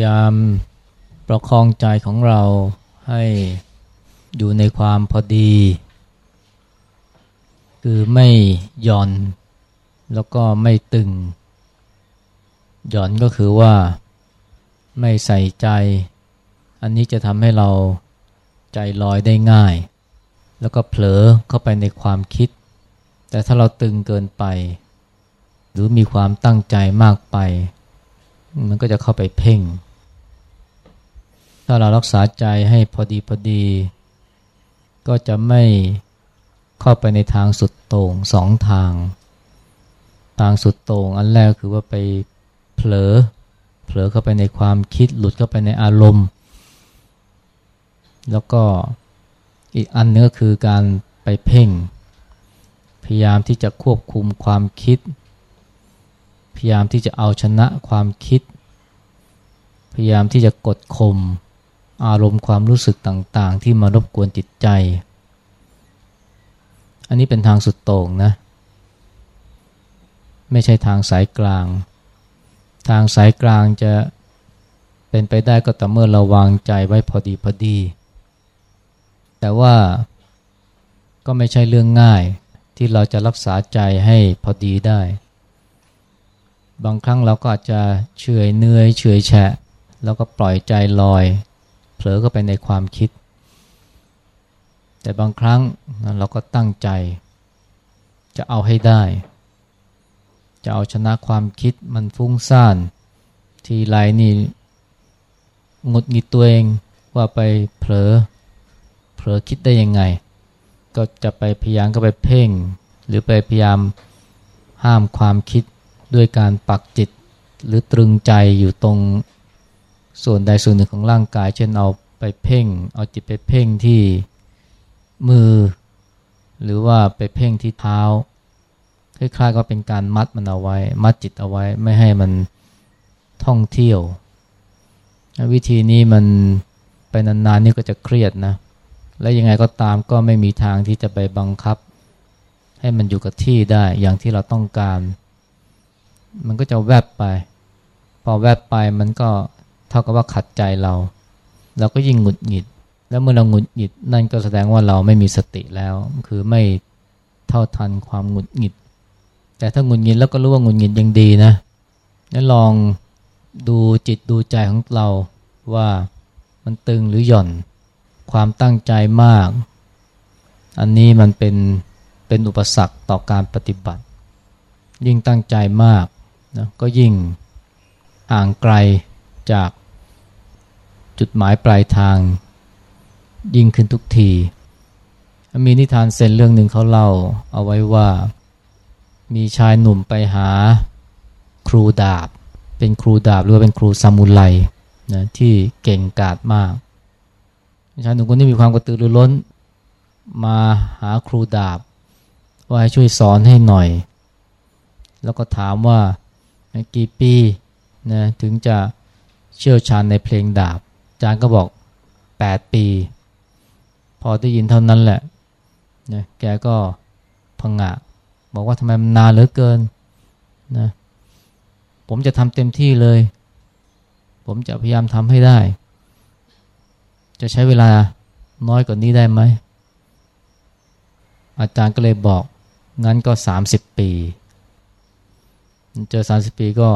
พยายามประคองใจของเราให้อยู่ในความพอดี คือไม่หย่อน แล้วก็ไม่ตึง หย่อนก็คือว่าไม่ใส่ใจ อันนี้จะทำให้เราใจลอยได้ง่าย แล้วก็เผลอเข้าไปในความคิด แต่ถ้าเราตึงเกินไป หรือมีความตั้งใจมากไป มันก็จะเข้าไปเพ่ง ถ้าเรารักษาใจให้พอดีพอดี ก็จะไม่เข้าไปในทางสุดโต่งสองทาง ทางสุดโต่งอันแรกคือว่าไปเผลอเผลอเข้าไปในความคิดหลุดเข้าไปในอารมณ์ แล้วก็อีกอันนึงก็คือการไปเพ่ง พยายามที่จะควบคุมความคิด พยายามที่จะเอาชนะความคิด พยายามที่จะกดข่ม อารมณ์ความรู้สึกต่างๆ ที่มารบกวนจิตใจ อันนี้เป็นทางสุดโต่งนะ ไม่ใช่ทางสายกลาง ทางสายกลางจะเป็นไปได้ก็ต่อเมื่อเราวางใจไว้พอดีพอดี แต่ว่าก็ไม่ใช่เรื่องง่ายที่เราจะรักษาใจให้พอดีได้ บางครั้งเราก็อาจจะเฉยเนื่อยเฉยแฉะ แล้วก็ปล่อยใจลอย เผลอก็ไปในความคิด แต่บางครั้งเราก็ตั้งใจ จะเอาให้ได้ จะเอาชนะความคิดมันฟุ้งซ่าน ทีไรนี่งดงิดตัวเองว่าไปเผลอเผลอคิดได้ยังไง ก็จะไปพยายามก็ไปเพ่ง หรือไปพยายามห้ามความคิดด้วยการปักจิต หรือตรึงใจอยู่ตรง ส่วนใดส่วนหนึ่งของร่างกาย เช่นเอาไปเพ่ง เอาจิตไปเพ่งที่มือ หรือว่าไปเพ่งที่เท้าคล้ายๆก็เป็นการมัดมันเอาไว้ มัดจิตเอาไว้ไม่ให้มันท่องเที่ยว วิธีนี้มันไปนานๆนี่ก็จะเครียดนะ และยังไงก็ตามก็ไม่มีทางที่จะไปบังคับ ให้มันอยู่กับที่ได้อย่างที่เราต้องการ มันก็จะแวบไป พอแวบไปมันก็ เท่ากับว่าขัดใจเรา เราก็ยิ่งหงุดหงิด แล้วเมื่อเราหงุดหงิด นั่นก็แสดงว่าเราไม่มีสติแล้ว คือไม่เท่าทันความหงุดหงิด แต่ถ้าหงุดหงิดแล้วก็รู้ว่าหงุดหงิดยังดีนะนั่นลองดูจิตดูใจของเราว่ามันตึงหรือหย่อน ความตั้งใจมาก อันนี้มันเป็นเป็นอุปสรรคต่อการปฏิบัติ ยิ่งตั้งใจมากนะก็ยิ่งห่างไกลจาก จุดหมายปลายทาง ยิ่งขึ้นทุกที มีนิทานเซนเรื่องหนึ่งเขาเล่าเอาไว้ว่า มีชายหนุ่มไปหาครูดาบ เป็นครูดาบหรือว่าเป็นครูซามูไรนะที่เก่งกาจมากชายหนุ่มคนนี้มีความกระตือรือร้น มาหาครูดาบ ว่าให้ช่วยสอนให้หน่อย แล้วก็ถามว่ากี่ปีนะถึงจะเชี่ยวชาญในเพลงดาบ จารย์ก็บอก 8 ปี พอได้ยินเท่านั้นแหละนะแกก็พังงะบอกว่าทำไมมันนานเหลือเกินนะผมจะทำเต็มที่เลย ผมจะพยายามทำให้ได้ จะใช้เวลาน้อยกว่านี้ได้ไหม อาจารย์ก็เลยบอก งั้นก็ 30 ปี เจอ 30 ปีก็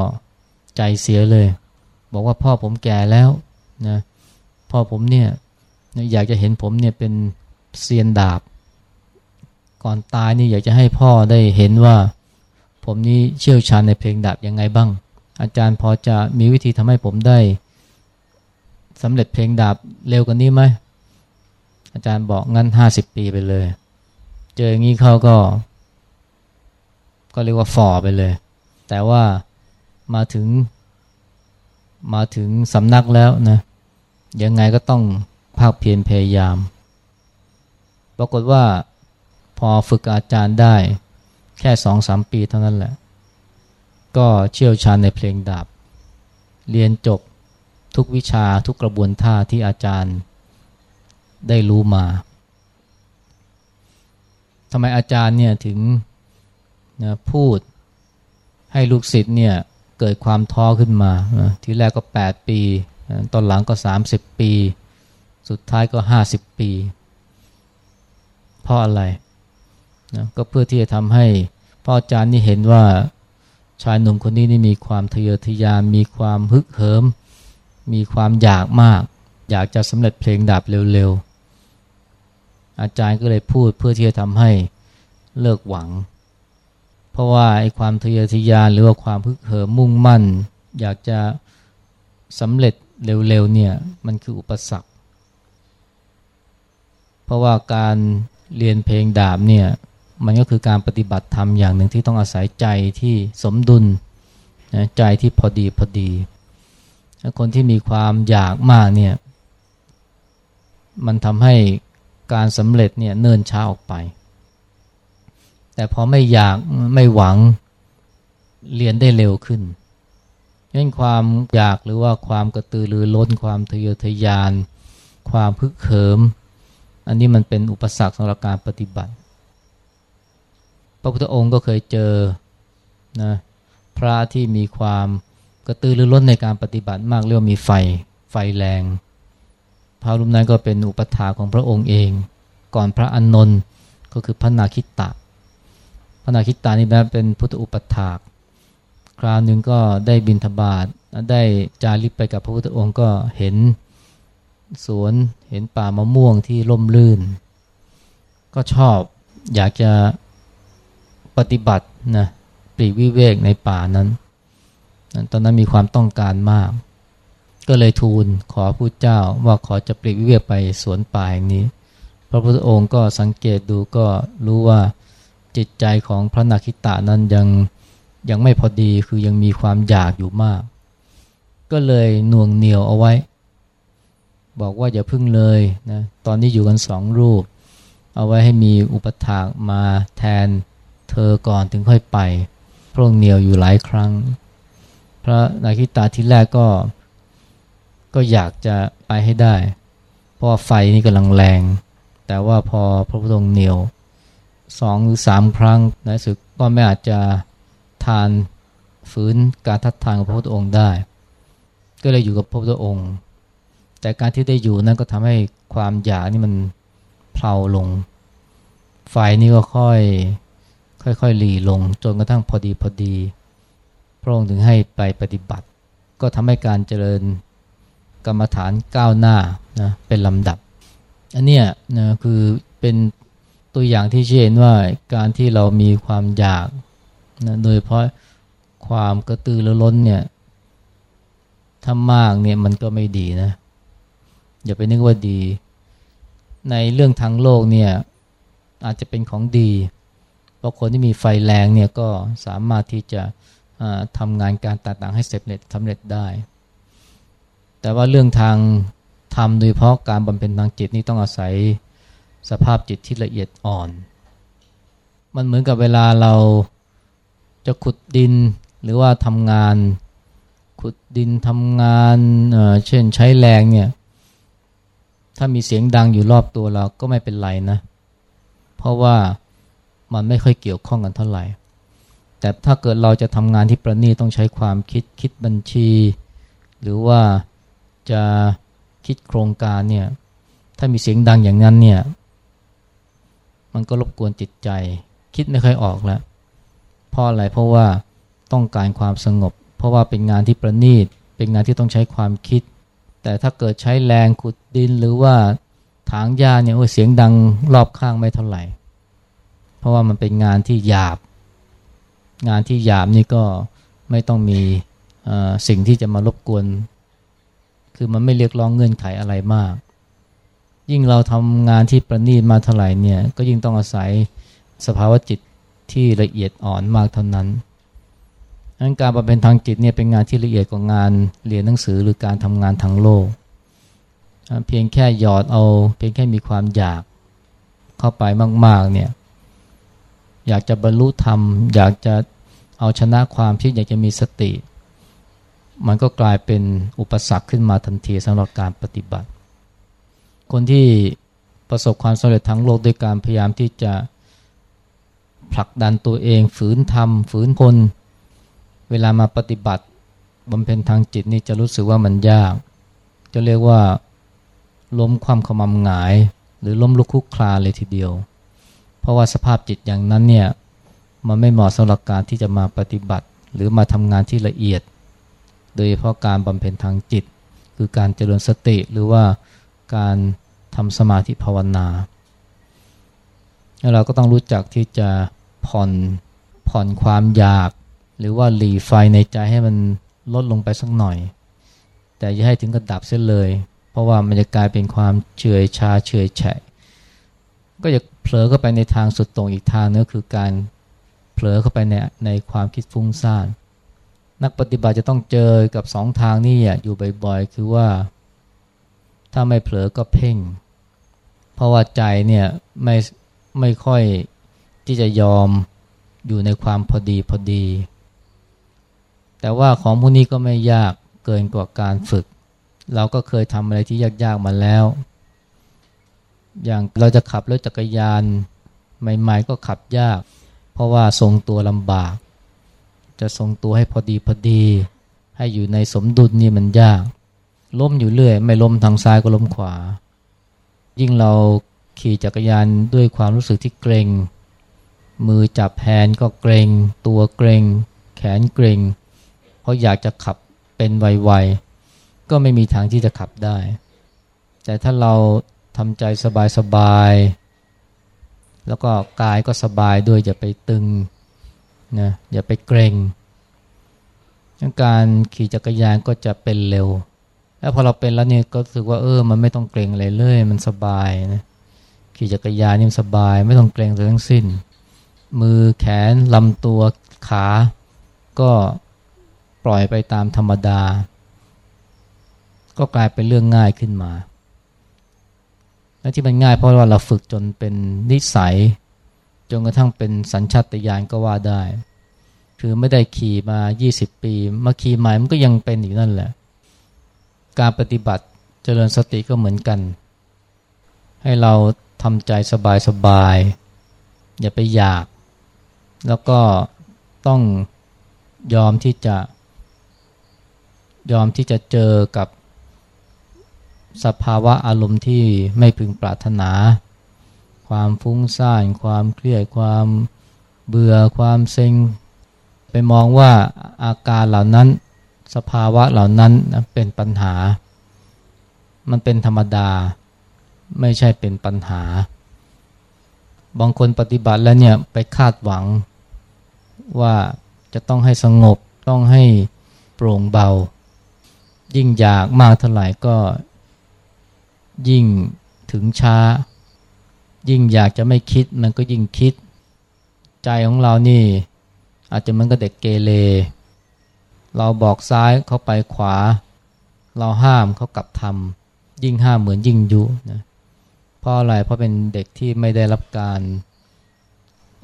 ใจเสียเลย บอกว่าพ่อผมแก่แล้วนะ พ่อผมเนี่ยอยากจะเห็นผมเนี่ยเป็นเซียนดาบ ก่อนตายนี่อยากจะให้พ่อได้เห็นว่า ผมนี่เชี่ยวชาญในเพลงดาบยังไงบ้าง อาจารย์พอจะมีวิธีทำให้ผมได้สำเร็จเพลงดาบเร็วกว่านี้ไหมอาจารย์บอกงั้นห้าสิบปีไปเลย เจออย่างนี้เขาก็ ก็เรียกว่าฝ่อไปเลย แต่ว่ามาถึง มาถึงสำนักแล้วนะ ยังไงก็ต้องภาคเพียรพยายาม ปรากฏว่าพอฝึกอาจารย์ได้แค่สองสามปีเท่านั้นแหละ ก็เชี่ยวชาญในเพลงดาบ เรียนจบทุกวิชาทุกกระบวนท่าที่อาจารย์ได้รู้มาทำไมอาจารย์เนี่ยถึงนะพูดให้ลูกศิษย์เนี่ยเกิดความท้อขึ้นมาทีแรกก็ 8 ปี ตอนหลังก็ 30 ปี สุดท้ายก็ 50 ปี เพราะอะไรนะก็เพื่อที่จะทำให้พ่ออาจารย์นี่เห็นว่าชายหนุ่มคนนี้นี่มีความทะเยอทะยาน มีความฮึกเหิม มีความอยากมาก อยากจะสำเร็จเพลงดาบเร็วๆ อาจารย์ก็เลยพูดเพื่อที่จะทำให้เลิกหวัง เพราะว่าไอ้ความทะเยอทะยานหรือว่าความพึกเหิมมุ่งมั่น อยากจะ สำเร็จเร็วๆเนี่ยมันคืออุปสรรค เพราะว่าการเรียนเพลงดาบเนี่ยมันก็คือการปฏิบัติธรรมอย่างหนึ่งที่ต้องอาศัยใจที่สมดุลนะใจที่พอดีพอดี คนที่มีความอยากมากเนี่ยมันทำให้การสำเร็จเนี่ยเนิ่นช้าออกไป แต่พอไม่อยากไม่หวังเรียนได้เร็วขึ้น เช่นความอยากหรือว่าความกระตือรือร้นความทะเยอทะยาน ความพึกเขิม อันนี้มันเป็นอุปสรรคสำหรับการปฏิบัติ พระพุทธองค์ก็เคยเจอนะพระที่มีความกระตือรือร้นในการปฏิบัติมากเรียกว่ามีไฟไฟแรง พระรูปนั้นก็เป็นอุปถาของพระองค์เอง ก่อนพระอนนท์ก็คือพระนาคิตะพระนาคิตานี่แบบเป็นพุทธอุปถาก คราวหนึ่งก็ได้บินทบาทได้จาริกไปกับพระพุทธองค์ก็เห็นสวนเห็นป่ามะม่วงที่ร่มรื่น ก็ชอบอยากจะปฏิบัตินะปรีวิเวกในป่านั้น ตอนนั้นมีความต้องการมาก ก็เลยทูลขอพระเจ้าว่าขอจะปรีวิเวกไปสวนป่าอย่างนี้ พระพุทธองค์ก็สังเกตดูก็รู้ว่าจิตใจของพระนาคิตะนั้นยัง ยังไม่พอดีคือยังมีความอยากอยู่มาก ก็เลยน่วงเหนียวเอาไว้ บอกว่าอย่าพึ่งเลยนะตอนนี้อยู่กันสองรูป เอาไว้ให้มีอุปถากมาแทนเธอก่อนถึงค่อยไป พระองค์เหนียวอยู่หลายครั้ง พระนาคิตาที่แรกก็ ก็อยากจะไปให้ได้ เพราะไฟนี่กำลังแรง แต่ว่าพอพระพุทธองค์เหนียวสองหรือสามครั้งในสุดก็ไม่อาจจะ ทานฝืนการทัดทานของพระพุทธองค์ได้ ก็เลยอยู่กับพระพุทธองค์ แต่การที่ได้อยู่นั้นก็ทำให้ความอยากนี่มันเพลาลง ไฟนี่ก็ค่อยค่อยๆหลีลง จนกระทั่งพอดีพอดี พระองค์ถึงให้ไปปฏิบัติ ก็ทำให้การเจริญกรรมฐานก้าวหน้านะเป็นลำดับ อันเนี้ยนะคือเป็นตัวอย่างที่เห็นว่าการที่เรามีความอยาก นะโดยเพราะความกระตือรือร้นเนี่ยถ้ามากเนี่ยมันก็ไม่ดีนะ อย่าไปนึกว่าดี ในเรื่องทางโลกเนี่ยอาจจะเป็นของดี เพราะคนที่มีไฟแรงเนี่ยก็สามารถที่จะทำงานการต่างๆให้เสร็จสำเร็จได้ แต่ว่าเรื่องทางทำโดยเพราะการบำเพ็ญทางจิตนี่ต้องอาศัยสภาพจิตที่ละเอียดอ่อน มันเหมือนกับเวลาเรา จะขุดดินหรือว่าทำงาน ขุดดินทำงานเเช่นใช้แรงเนี่ย ถ้ามีเสียงดังอยู่รอบตัวเราก็ไม่เป็นไรนะ เพราะว่ามันไม่ค่อยเกี่ยวข้องกันเท่าไหร่ แต่ถ้าเกิดเราจะทำงานที่ประณีตต้องใช้ความคิดคิดบัญชี หรือว่าจะคิดโครงการเนี่ย ถ้ามีเสียงดังอย่างนั้นเนี่ย มันก็รบกวนจิตใจ คิดไม่ค่อยออกแล้ว เพราะอะไรเพราะว่าต้องการความสงบ เพราะว่าเป็นงานที่ประณีต เป็นงานที่ต้องใช้ความคิด แต่ถ้าเกิดใช้แรงขุดดินหรือว่าถางหญ้าเนี่ยโอ้เสียงดังรอบข้างไม่เท่าไหร่ เพราะว่ามันเป็นงานที่หยาบ งานที่หยาบนี่ก็ไม่ต้องมีสิ่งที่จะมารบกวน คือมันไม่เรียกร้องเงื่อนไขอะไรมาก ยิ่งเราทำงานที่ประณีตมาเท่าไหร่เนี่ย ก็ยิ่งต้องอาศัยสภาวะจิต ที่ละเอียดอ่อนมากเท่านั้นดังการบำเพ็ญทางจิตเนี่ยเป็นงานที่ละเอียดกว่างานเรียนหนังสือหรือการทำงานทางโลก เพียงแค่หยอดเอา เพียงแค่มีความอยากเข้าไปมาก ๆเนี่ยอยากจะบรรลุธรรม อยากจะเอาชนะความคิดอยากจะมีสติ มันก็กลายเป็นอุปสรรคขึ้นมาทันทีสำหรับการปฏิบัติ คนที่ประสบความสำเร็จทั้งโลกด้วยการพยายามที่จะ ผลักดันตัวเอง ฝืนทำฝืนคน เวลามาปฏิบัติบำเพ็ญทางจิตนี่จะรู้สึกว่ามันยาก จะเรียกว่าล้มความขมำหงาย หรือล้มลุกคุกคลาเลยทีเดียว เพราะว่าสภาพจิตอย่างนั้นเนี่ยมันไม่เหมาะสำหรับการที่จะมาปฏิบัติ หรือมาทำงานที่ละเอียด โดยเฉพาะการบำเพ็ญทางจิต คือการเจริญสติหรือว่าการทำสมาธิภาวนา เราก็ต้องรู้จักที่จะ ผ่อนผ่อนความอยาก หรือว่าหลีไฟในใจให้มันลดลงไปสักหน่อย แต่อย่าให้ถึงกระดับเสียเลย เพราะว่ามันจะกลายเป็นความเฉยชาเฉยแฉะก็จะเผลอเข้าไปในทางสุดตรงอีกทางนึงคือการเผลอเข้าไปในในความคิดฟุ้งซ่านนักปฏิบัติจะต้องเจอกับสองทางนี่อยู่บ่อยๆ คือว่า ถ้าไม่เผลอก็เพ่ง เพราะว่าใจเนี่ยไม่ไม่ค่อย ที่จะยอมอยู่ในความพอดีพอดี แต่ว่าของพวกนี้ก็ไม่ยากเกินกว่าการฝึก เราก็เคยทำอะไรที่ยากๆมาแล้ว อย่างเราจะขับรถจักรยานใหม่ๆก็ขับยาก เพราะว่าทรงตัวลำบาก จะทรงตัวให้พอดีพอดี ให้อยู่ในสมดุลนี่มันยาก ล้มอยู่เรื่อย ไม่ล้มทางซ้ายก็ล้มขวา ยิ่งเราขี่จักรยานด้วยความรู้สึกที่เกรง มือจับแฮนก็เกรงตัวเกรงแขนเกรงเพราะอยากจะขับเป็นไวๆก็ไม่มีทางที่จะขับได้ แต่ถ้าเราทำใจสบายๆแล้วก็กายก็สบายด้วยอย่าไปตึงนะอย่าไปเกรงการขี่จักรยานก็จะเป็นเร็ว แล้วพอเราเป็นแล้วเนี่ยก็รู้สึกว่าเออ มันไม่ต้องเกรงอะไรเลย มันสบายนะขี่จักรยานนี่สบาย ไม่ต้องเกรงเลยทั้งสิ้น มือแขนลำตัวขา ก็ปล่อยไปตามธรรมดา ก็กลายเป็นเรื่องง่ายขึ้นมา และที่มันง่ายเพราะว่าเราฝึกจนเป็นนิสัย จนกระทั่งเป็นสัญชาตญาณก็ว่าได้ คือไม่ได้ขี่มา 20 ปี มาขี่ใหม่มันก็ยังเป็นอยู่นั่นแหละ การปฏิบัติเจริญสติก็เหมือนกัน ให้เราทำใจสบายๆอย่าไปอยาก แล้วก็ต้องยอมที่จะ ยอมที่จะเจอกับสภาวะอารมณ์ที่ไม่พึงปรารถนา ความฟุ้งซ่าน ความเครียด ความเบื่อ ความเซ็ง ไปมองว่าอาการเหล่านั้น สภาวะเหล่านั้นเป็นปัญหา มันเป็นธรรมดา ไม่ใช่เป็นปัญหา บางคนปฏิบัติแล้วเนี่ยไปคาดหวังว่าจะต้องให้สงบต้องให้โปร่งเบา ยิ่งอยากมากเท่าไหร่ก็ยิ่งถึงช้า ยิ่งอยากจะไม่คิดมันก็ยิ่งคิด ใจของเรานี่ อาจจะมันก็เด็กเกเรเราบอกซ้ายเขาไปขวา เราห้ามเขากลับทำยิ่งห้ามเหมือนยิ่งยุนะ เพราะอะไร เพราะเป็นเด็กที่ไม่ได้รับการ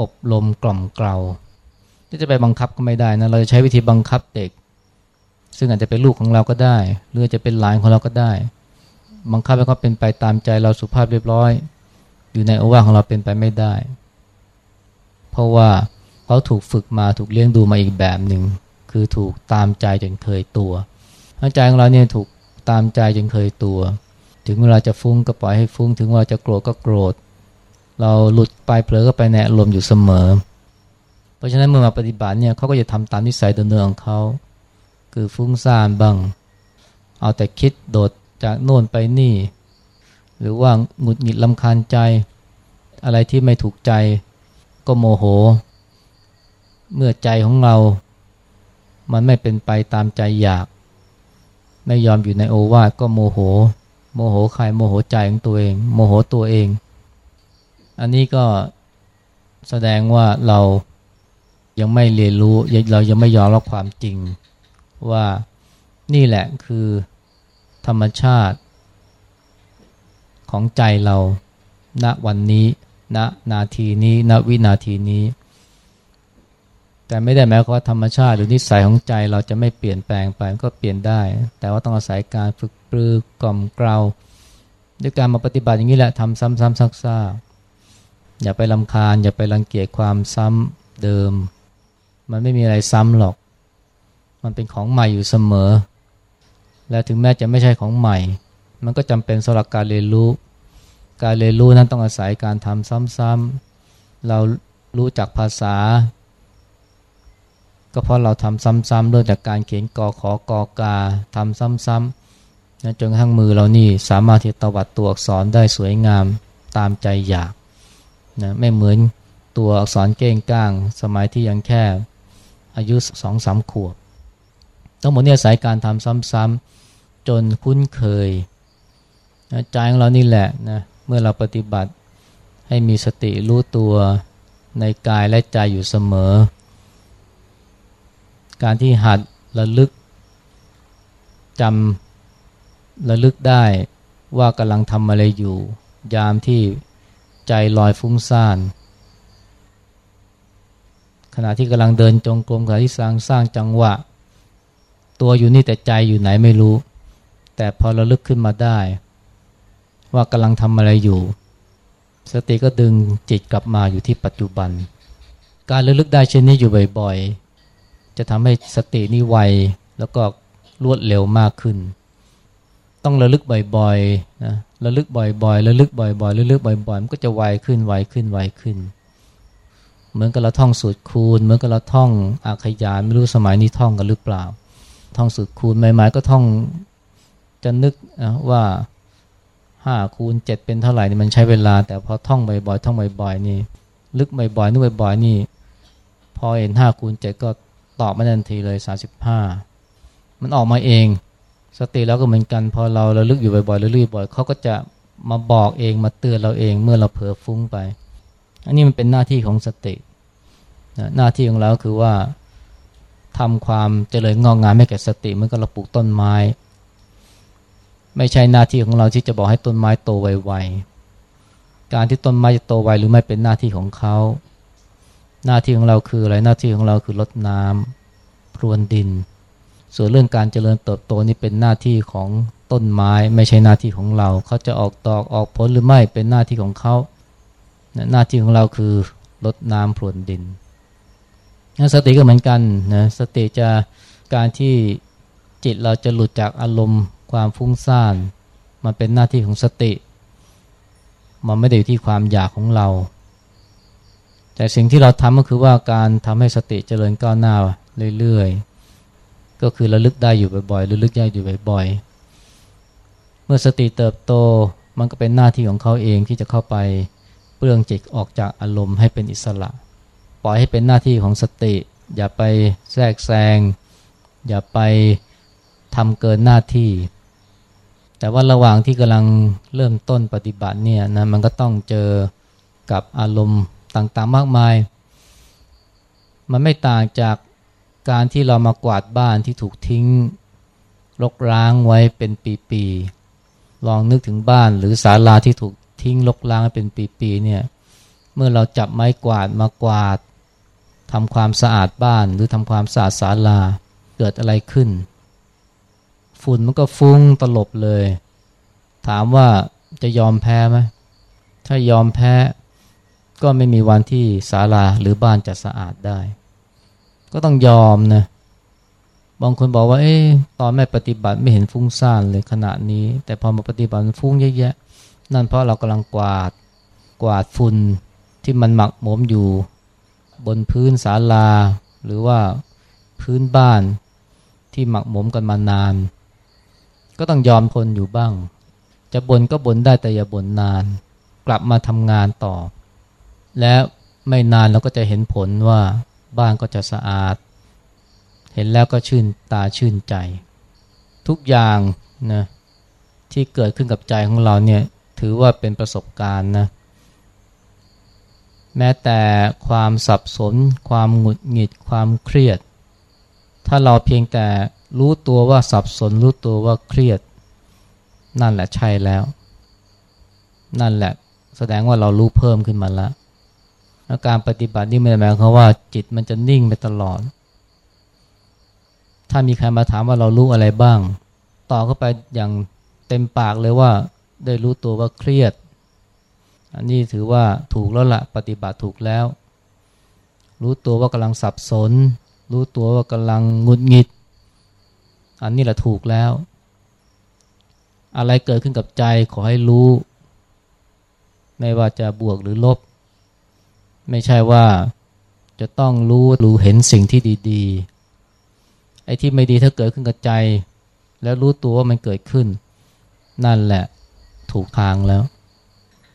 อบรมกล่อมเกลาที่จะไปบังคับก็ไม่ได้นะ เราจะใช้วิธีบังคับเด็ก ซึ่งอาจจะเป็นลูกของเราก็ได้ หรือจะเป็นหลานของเราก็ได้ บังคับให้เขาเป็นไปตามใจเราสุภาพเรียบร้อย อยู่ในโอวาของเราเป็นไปไม่ได้ เพราะว่าเขาถูกฝึกมาถูกเลี้ยงดูมาอีกแบบหนึ่ง คือถูกตามใจจนเคยตัวใจของเราเนี่ยถูกตามใจจนเคยตัว ถึงเวลาจะฟุ้งก็ปล่อยให้ฟุ้ง ถึงเวลาจะโกรธก็โกรธ เราหลุดไปเผลอก็ไปแนอารมอยู่เสมอ เพราะฉะนั้นเมื่อมาปฏิบัติเนี่ยเขาก็จะทำตามนิสัยเดิมๆของเขาคือฟุ้งซ่านบ้าง เอาแต่คิดโดดจากโน่นไปนี่ หรือว่าหงุดหงิดลำคาญใจ อะไรที่ไม่ถูกใจก็โมโห เมื่อใจของเรา มันไม่เป็นไปตามใจอยาก ไม่ยอมอยู่ในโอวาทก็โมโห โมโหใครโมโหใจของตัวเอง โมโหตัวเอง อันนี้ก็แสดงว่าเรายังไม่เรียนรู้เรายังไม่ยอมรับความจริง ว่านี่แหละคือธรรมชาติ ของใจเราณวันนี้ณนาทีนี้ณวินาทีนี้ แต่ไม่ได้หมายความว่าธรรมชาติหรือนิสัยของใจเราจะไม่เปลี่ยนแปลงไปก็เปลี่ยนได้ แต่ว่าต้องอาศัยการฝึก ปรือกล่อมเกลาด้วยการมาปฏิบัติอย่างนี้แหละทำซ้ำๆซักๆอย่าไปลำคาญ อย่าไปรังเกียจความซ้ำเดิม มันไม่มีอะไรซ้ำหรอก มันเป็นของใหม่อยู่เสมอ และถึงแม้จะไม่ใช่ของใหม่ มันก็จำเป็นสำหรับการเรียนรู้ การเรียนรู้นั้นต้องอาศัยการทำซ้ำๆเรารู้จักภาษา ก็เพราะเราทำซ้ำๆเริ่มจากการเขียนกอขอกอกาทำซ้ำๆ นะจนกระทั่งมือเรานี่สามารถที่ตวัดตัวอักษรได้สวยงามตามใจอยากนะไม่เหมือนตัวอักษรเก้งก้าง สมัยที่ยังแค่อายุสองสามขวบทั้งหมดเนี้อายการทำซ้ำๆจนคุ้นเคยนะใจของเรานี่แหละนะเมื่อเราปฏิบัติให้มีสติรู้ตัวในกายและใจอยู่เสมอ การที่หัดระลึกจำ ระลึกได้ว่ากำลังทำอะไรอยู่ ยามที่ใจลอยฟุ้งซ่านขณะที่กำลังเดินจงกรมขณะที่สร้างสร้างจังหวะ ตัวอยู่นี่แต่ใจอยู่ไหนไม่รู้ แต่พอระลึกขึ้นมาได้ ว่ากำลังทำอะไรอยู่ สติก็ดึงจิตกลับมาอยู่ที่ปัจจุบัน การระลึกได้เช่นนี้อยู่บ่อยๆ จะทำให้สตินี่ไวแล้วก็รวดเร็วมากขึ้น ต้องระลึกบ่อยๆนะระลึกบ่อยๆระลึกบ่อยๆระลึกบ่อยๆมันก็จะไวขึ้นไวขึ้นไวขึ้น เหมือนกับเราท่องสูตรคูณ เหมือนกับเราท่องอาขยานไม่รู้สมัยนี้ท่องกันหรือเปล่า ท่องสูตรคูณใหม่ๆก็ท่องจะนึกว่าห้าคูณเจ็ดเป็นเท่าไหร่นี่มันใช้เวลา แต่พอท่องบ่อยๆท่องบ่อยๆนี่ ลึกบ่อยๆนึกบ่อยๆนี่ พอเห็นห้าคูณเจ็ดก็ตอบมาทันทีเลยสาสิบห้ามันออกมาเอง สติแล้วก็เหมือนกัน พอเราเราลึกอยู่บ่อยๆเรื่อยๆบ่อยเขาก็จะมาบอกเองมาเตือนเราเองเมื่อเราเผลอฟุ้งไป อันนี้มันเป็นหน้าที่ของสติหน้าที่ของเราคือว่าทำความเจริญงอกงามให้แก่สติเหมือนกับเราปลูกต้นไม้ ไม่ใช่หน้าที่ของเราที่จะบอกให้ต้นไม้โตไวๆการที่ต้นไม้จะโตไวหรือไม่เป็นหน้าที่ของเขา หน้าที่ของเราคืออะไรหน้าที่ของเราคือรดน้ำพรวนดิน ส่วนเรื่องการเจริญเติบโตนี่เป็นหน้าที่ของต้นไม้ไม่ใช่หน้าที่ของเรา เขาจะออกดอกออกผลหรือไม่เป็นหน้าที่ของเขา หน้าที่ของเราคือรดน้ำพรวนดิน สติก็เหมือนกันนะสติจะการที่จิตเราจะหลุดจากอารมณ์ความฟุ้งซ่านมันเป็นหน้าที่ของสติ มันไม่ได้อยู่ที่ความอยากของเรา แต่สิ่งที่เราทำก็คือว่าการทำให้สติเจริญก้าวหน้าเรื่อยๆ ก็คือระลึกได้อยู่บ่อยๆระลึกได้อยู่บ่อยๆ เมื่อสติเติบโตมันก็เป็นหน้าที่ของเขาเองที่จะเข้าไปเปลืองจิตออกจากอารมณ์ให้เป็นอิสระ ปล่อยให้เป็นหน้าที่ของสติ อย่าไปแทรกแซง อย่าไปทำเกินหน้าที่ แต่ว่าระหว่างที่กำลังเริ่มต้นปฏิบัติเนี่ยนะมันก็ต้องเจอกับอารมณ์ต่างๆมากมาย มันไม่ต่างจาก การที่เรามากวาดบ้านที่ถูกทิ้งรกร้างไว้เป็นปีๆลองนึกถึงบ้านหรือศาลาที่ถูกทิ้งรกร้างเป็นปีๆเนี่ยเมื่อเราจับไม้กวาดมากวาดทำความสะอาดบ้านหรือทำความสะอาดศาลาเกิดอะไรขึ้น ฝุ่นมันก็ฟุ้งตลบเลย ถามว่าจะยอมแพ้ไหมถ้ายอมแพ้ก็ไม่มีวันที่ศาลาหรือบ้านจะสะอาดได้ ก็ต้องยอมนะบางคนบอกว่า เอ๊ตอนไม่ปฏิบัติไม่เห็นฟุ้งซ่านเลยขณะนี้ แต่พอมาปฏิบัติฟุ้งเยอะแยะ นั่นเพราะเรากำลังกวาดกวาดฝุ่นที่มันหมักหมมอยู่ บนพื้นศาลา หรือว่าพื้นบ้านที่หมักหมมกันมานาน ก็ต้องยอมทนอยู่บ้าง จะบ่นก็บ่นได้แต่อย่าบ่นนาน กลับมาทำงานต่อ แล้วไม่นานเราก็จะเห็นผลว่า บ้านก็จะสะอาด เห็นแล้วก็ชื่นตาชื่นใจ ทุกอย่างนะที่เกิดขึ้นกับใจของเราเนี่ยถือว่าเป็นประสบการณ์นะแม้แต่ความสับสน ความหงุดหงิดความเครียด ถ้าเราเพียงแต่รู้ตัวว่าสับสน รู้ตัวว่าเครียด นั่นแหละใช่แล้ว นั่นแหละแสดงว่าเรารู้เพิ่มขึ้นมาแล้ว แล้วการปฏิบัตินี่ไม่ได้หมายความว่าจิตมันจะนิ่งไปตลอด ถ้ามีใครมาถามว่าเรารู้อะไรบ้าง ต่อเข้าไปอย่างเต็มปากเลยว่าได้รู้ตัวว่าเครียด อันนี้ถือว่าถูกแล้วละปฏิบัติถูกแล้ว รู้ตัวว่ากำลังสับสน รู้ตัวว่ากำลังงุดหงิด อันนี้แหละถูกแล้ว อะไรเกิดขึ้นกับใจขอให้รู้ ไม่ว่าจะบวกหรือลบ ไม่ใช่ว่าจะต้องรู้รู้เห็นสิ่งที่ดีๆ ไอ้ที่ไม่ดีถ้าเกิดขึ้นกับใจ แล้วรู้ตัวว่ามันเกิดขึ้น นั่นแหละถูกทางแล้ว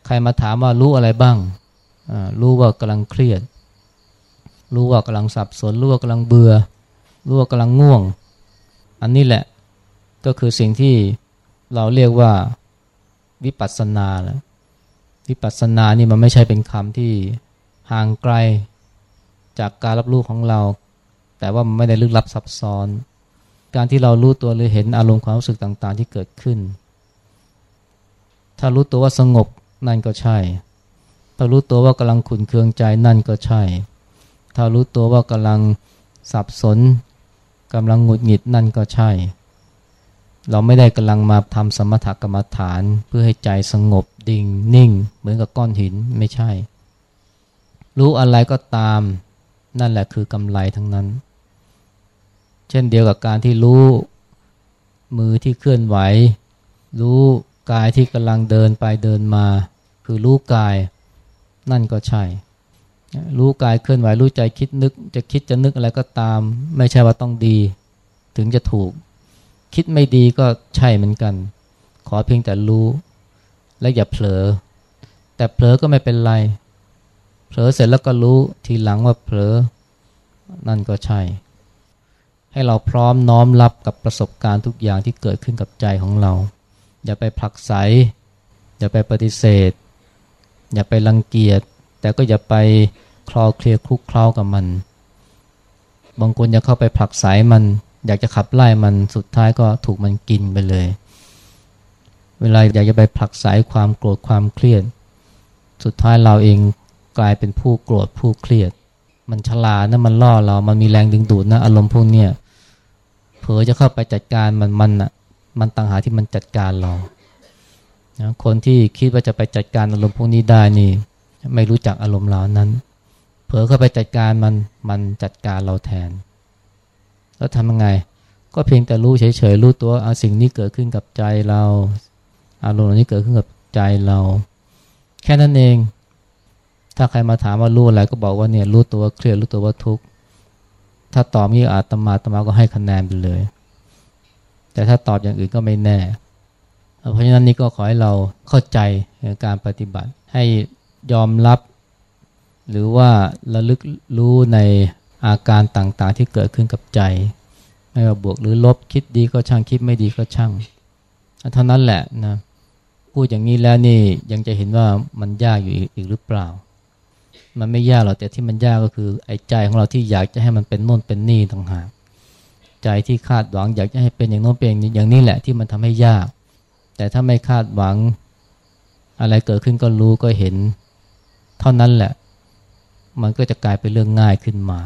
ใครมาถามว่ารู้อะไรบ้าง รู้ว่ากำลังเครียด รู้ว่ากำลังสับสน รู้ว่ากำลังเบื่อ รู้ว่ากำลังง่วง อันนี้แหละก็คือสิ่งที่เราเรียกว่าวิปัสสนาแล้ววิปัสสนานี่มันไม่ใช่เป็นคำที่ ห่างไกลจากการรับรู้ของเรา แต่ว่ามันไม่ได้ลึกลับซับซ้อน การที่เรารู้ตัวหรือเห็นอารมณ์ความรู้สึกต่าง ๆ ที่เกิดขึ้น ถ้ารู้ตัวว่าสงบนั่นก็ใช่ ถ้ารู้ตัวว่ากำลังขุนเคืองใจนั่นก็ใช่ ถ้ารู้ตัวว่ากำลังสับสนกำลังหงุดหงิดนั่นก็ใช่ เราไม่ได้กำลังมาทำสมถกรรมฐานเพื่อให้ใจสงบดิ่งนิ่ง เหมือนกับก้อนหินไม่ใช่ รู้อะไรก็ตาม นั่นแหละคือกำไรทั้งนั้น เช่นเดียวกับการที่รู้มือที่เคลื่อนไหว รู้กายที่กำลังเดินไปเดินมา คือรู้กาย นั่นก็ใช่ รู้กายเคลื่อนไหวรู้ใจคิดนึก จะคิดจะนึกอะไรก็ตาม ไม่ใช่ว่าต้องดี ถึงจะถูก คิดไม่ดีก็ใช่เหมือนกัน ขอเพียงแต่รู้ และอย่าเผลอ แต่เผลอก็ไม่เป็นไร เผลอเสร็จแล้วก็รู้ทีหลังว่าเผลอ นั่นก็ใช่ ให้เราพร้อมน้อมรับกับประสบการณ์ทุกอย่างที่เกิดขึ้นกับใจของเรา อย่าไปผลักไส อย่าไปปฏิเสธ อย่าไปรังเกียจ แต่ก็อย่าไปคลอเคลียคลุกเคล้ากับมัน บางคนอยากเข้าไปผลักไสมัน อยากจะขับไล่มัน สุดท้ายก็ถูกมันกินไปเลย เวลาอยากจะไปผลักไสความโกรธความเครียด สุดท้ายเราเอง กลายเป็นผู้โกรธผู้เครียด มันฉลาดนะมันล่อเรา มันมีแรงดึงดูดนะอารมณ์พวกเนี้ยเผลอจะเข้าไปจัดการมันมันอะ มันต่างหาที่มันจัดการเรานะคนที่คิดว่าจะไปจัดการอารมณ์พวกนี้ได้นี่ ไม่รู้จักอารมณ์เหล่านั้น เผลอเข้าไปจัดการมันมันจัดการเราแทน แล้วทำยังไง ก็เพียงแต่รู้เฉยๆรู้ตัวเอาสิ่งนี้เกิดขึ้นกับใจเรา อารมณ์นี้เกิดขึ้นกับใจเรา แค่นั้นเอง ถ้าใครมาถามว่ารู้อะไรก็บอกว่าเนี่ยรู้ตัวเครียดรู้ตัวว่าทุกข์ถ้าตอบนี้อาตมาตมาก็ให้คะแนนไปเลย แต่ถ้าตอบอย่างอื่นก็ไม่แน่ เพราะฉะนั้นนี่ก็ขอให้เราเข้าใจในการปฏิบัติ ให้ยอมรับ หรือว่าระลึกรู้ในอาการต่างๆ ที่เกิดขึ้นกับใจ ไม่ว่าบวกหรือลบคิดดีก็ช่างคิดไม่ดีก็ช่างเท่านั้นแหละนะพูดอย่างนี้แล้วนี่ยังจะเห็นว่ามันยากอยู่อีกหรือเปล่า มันไม่ยากหรอกแต่ที่มันยากก็คือไอ้ใจของเราที่อยากจะให้มันเป็นโน่นเป็นนี่ต่างหากใจที่คาดหวังอยากจะให้เป็นอย่างโน้นเป็นอย่างนี้แหละที่มันทำให้ยาก แต่ถ้าไม่คาดหวังอะไรเกิดขึ้นก็รู้ก็เห็น เท่านั้นแหละ มันก็จะกลายเป็นเรื่องง่ายขึ้นมา